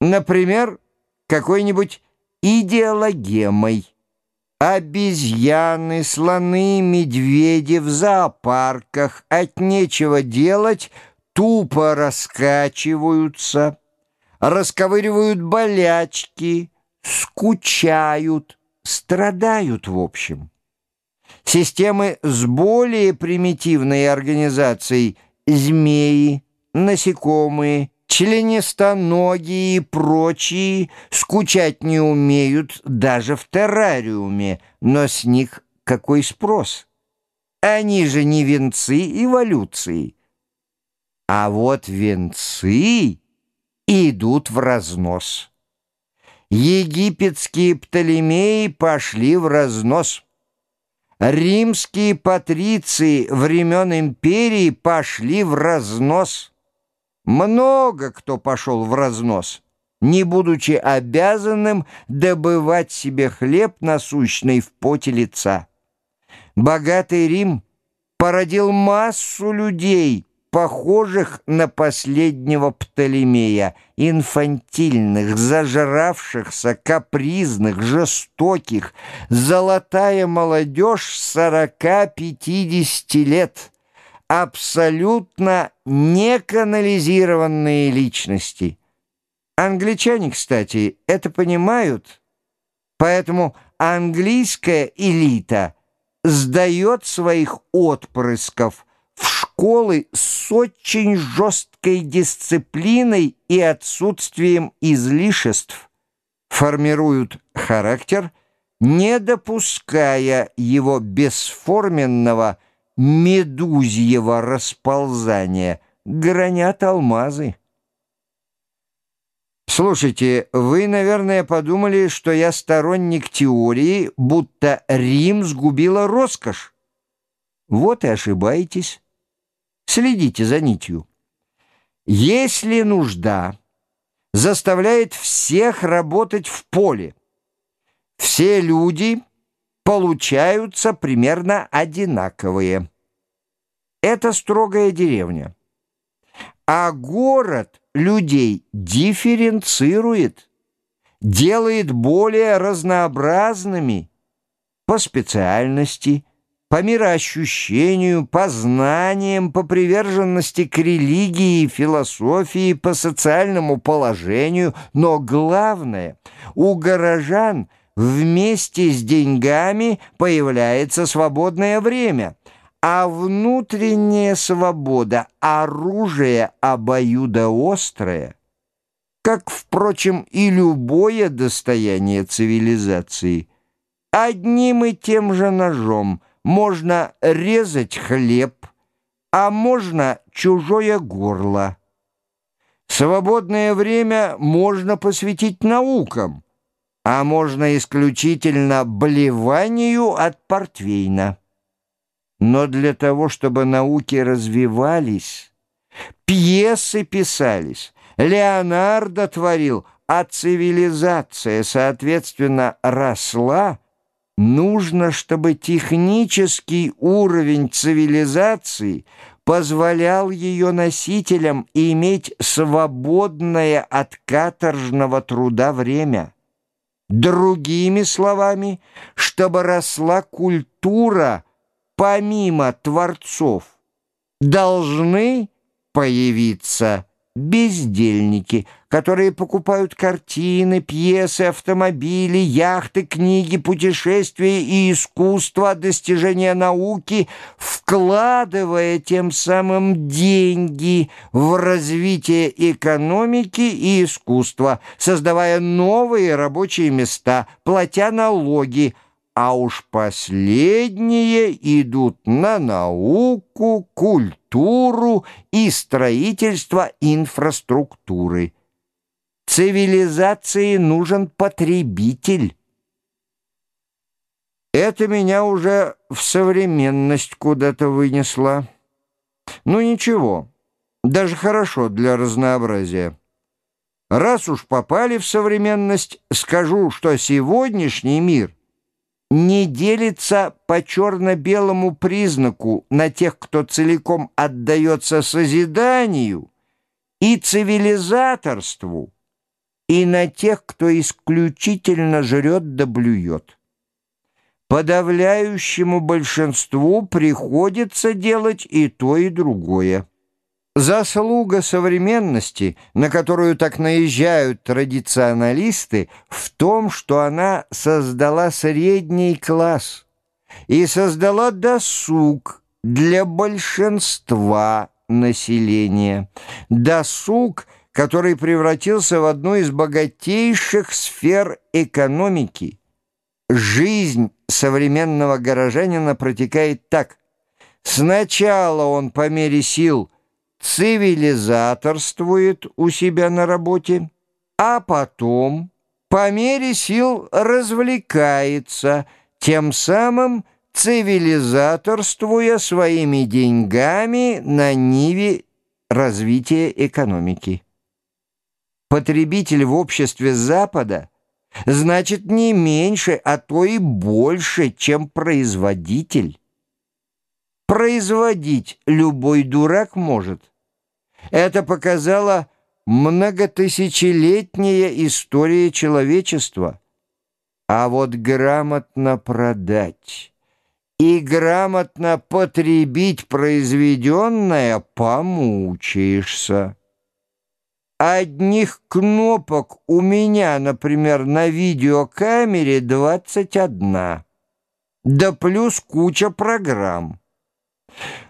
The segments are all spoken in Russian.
Например, какой-нибудь идеологемой. Обезьяны, слоны, медведи в зоопарках от нечего делать тупо раскачиваются, расковыривают болячки, скучают, страдают в общем. Системы с более примитивной организацией змеи, насекомые, членистоногие и прочие скучать не умеют даже в террариуме, но с них какой спрос? Они же не венцы эволюции. А вот венцы идут в разнос. Египетские Птолемеи пошли в разнос. Римские патриции времен империи пошли в разнос. Много кто пошел в разнос, не будучи обязанным добывать себе хлеб насущный в поте лица. Богатый Рим породил массу людей, похожих на последнего Птолемея, инфантильных, зажравшихся, капризных, жестоких, золотая молодежь сорока-пятидесяти лет — абсолютно неканализированные личности. Англичане, кстати, это понимают, поэтому английская элита сдает своих отпрысков в школы с очень жесткой дисциплиной и отсутствием излишеств, формируют характер, не допуская его бесформенного, медузьего расползания гранят алмазы. Слушайте, вы, наверное, подумали, что я сторонник теории, будто Рим сгубила роскошь. Вот и ошибаетесь. Следите за нитью. Если нужда заставляет всех работать в поле, все люди получаются примерно одинаковые. Это строгая деревня. А город людей дифференцирует, делает более разнообразными по специальности, по мироощущению, по знаниям, по приверженности к религии, философии, по социальному положению. Но главное, у горожан – Вместе с деньгами появляется свободное время, а внутренняя свобода — оружие обоюдоострое, как, впрочем, и любое достояние цивилизации. Одним и тем же ножом можно резать хлеб, а можно чужое горло. Свободное время можно посвятить наукам — а можно исключительно блеванию от портвейна. Но для того, чтобы науки развивались, пьесы писались, Леонардо творил, а цивилизация, соответственно, росла, нужно, чтобы технический уровень цивилизации позволял ее носителям иметь свободное от каторжного труда время. Другими словами, чтобы росла культура помимо творцов, должны появиться бездельники, которые покупают картины, пьесы, автомобили, яхты, книги, путешествия и искусство, достижения науки, вкладывая тем самым деньги в развитие экономики и искусства, создавая новые рабочие места, платя налоги, а уж последние идут на науку, культуру и строительство инфраструктуры. Цивилизации нужен потребитель. Это меня уже в современность куда-то вынесло. Ну ничего, даже хорошо для разнообразия. Раз уж попали в современность, скажу, что сегодняшний мир не делится по черно-белому признаку на тех, кто целиком отдается созиданию и цивилизаторству, и на тех, кто исключительно жрет да блюет. Подавляющему большинству приходится делать и то, и другое. Заслуга современности, на которую так наезжают традиционалисты, в том, что она создала средний класс и создала досуг для большинства населения. Досуг, который превратился в одну из богатейших сфер экономики. Жизнь современного горожанина протекает так. Сначала он по мере сил – цивилизаторствует у себя на работе, а потом по мере сил развлекается, тем самым цивилизаторствуя своими деньгами на ниве развития экономики. Потребитель в обществе Запада значит не меньше, а то и больше, чем производитель. Производить любой дурак может. Это показала многотысячелетняя история человечества. А вот грамотно продать и грамотно потребить произведенное помучаешься. Одних кнопок у меня, например, на видеокамере 21, да плюс куча программ.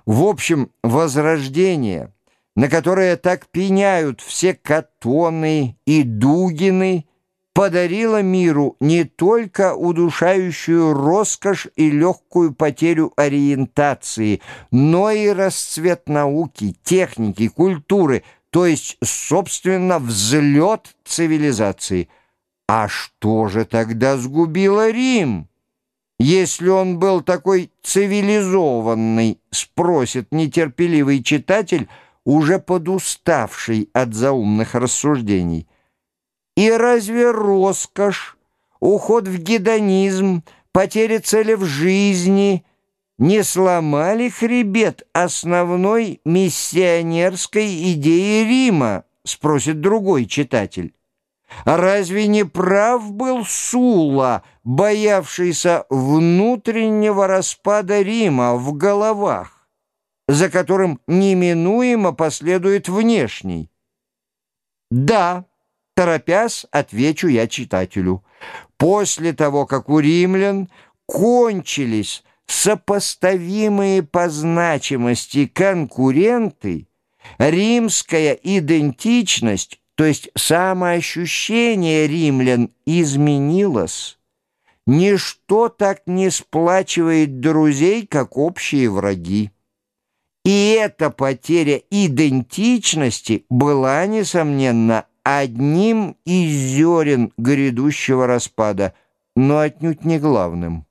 В общем, возрождение, на которое так пеняют все Катоны и Дугины, подарило миру не только удушающую роскошь и легкую потерю ориентации, но и расцвет науки, техники, культуры, то есть, собственно, взлет цивилизации. А что же тогда сгубило Рим? Если он был такой цивилизованный, спросит нетерпеливый читатель, уже подуставший от заумных рассуждений. И разве роскошь, уход в гедонизм, потеря цели в жизни не сломали хребет основной миссионерской идеи Рима, спросит другой читатель? А разве не прав был Сула, боявшийся внутреннего распада Рима в головах, за которым неминуемо последует внешний? Да, торопясь, отвечу я читателю. После того, как у римлян кончились сопоставимые по значимости конкуренты, римская идентичность то есть самоощущение римлян изменилось. Ничто так не сплачивает друзей, как общие враги. И эта потеря идентичности была, несомненно, одним из зерен грядущего распада, но отнюдь не главным.